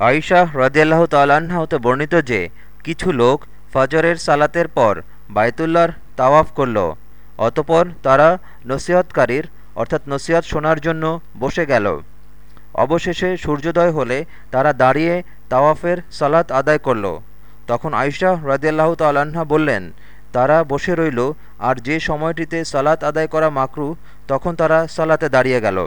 আয়শা হ্রদিয়াল্লাহ তাল্লাহ্ন হতে বর্ণিত যে, কিছু লোক ফজরের সালাতের পর বায়তুল্লাহর তাওয়াফ করল, অতপর তারা নসিহতকারীর, অর্থাৎ নসিহত শোনার জন্য বসে গেল। অবশেষে সূর্যোদয় হলে তারা দাঁড়িয়ে তাওয়াফের সালাত আদায় করল। তখন আয়শা হ্রদিয়াল্লাহ তাল্লাহ্ন বললেন, তারা বসে রইল, আর যে সময়টিতে সালাত আদায় করা মাকরু, তখন তারা সালাতে দাঁড়িয়ে গেল।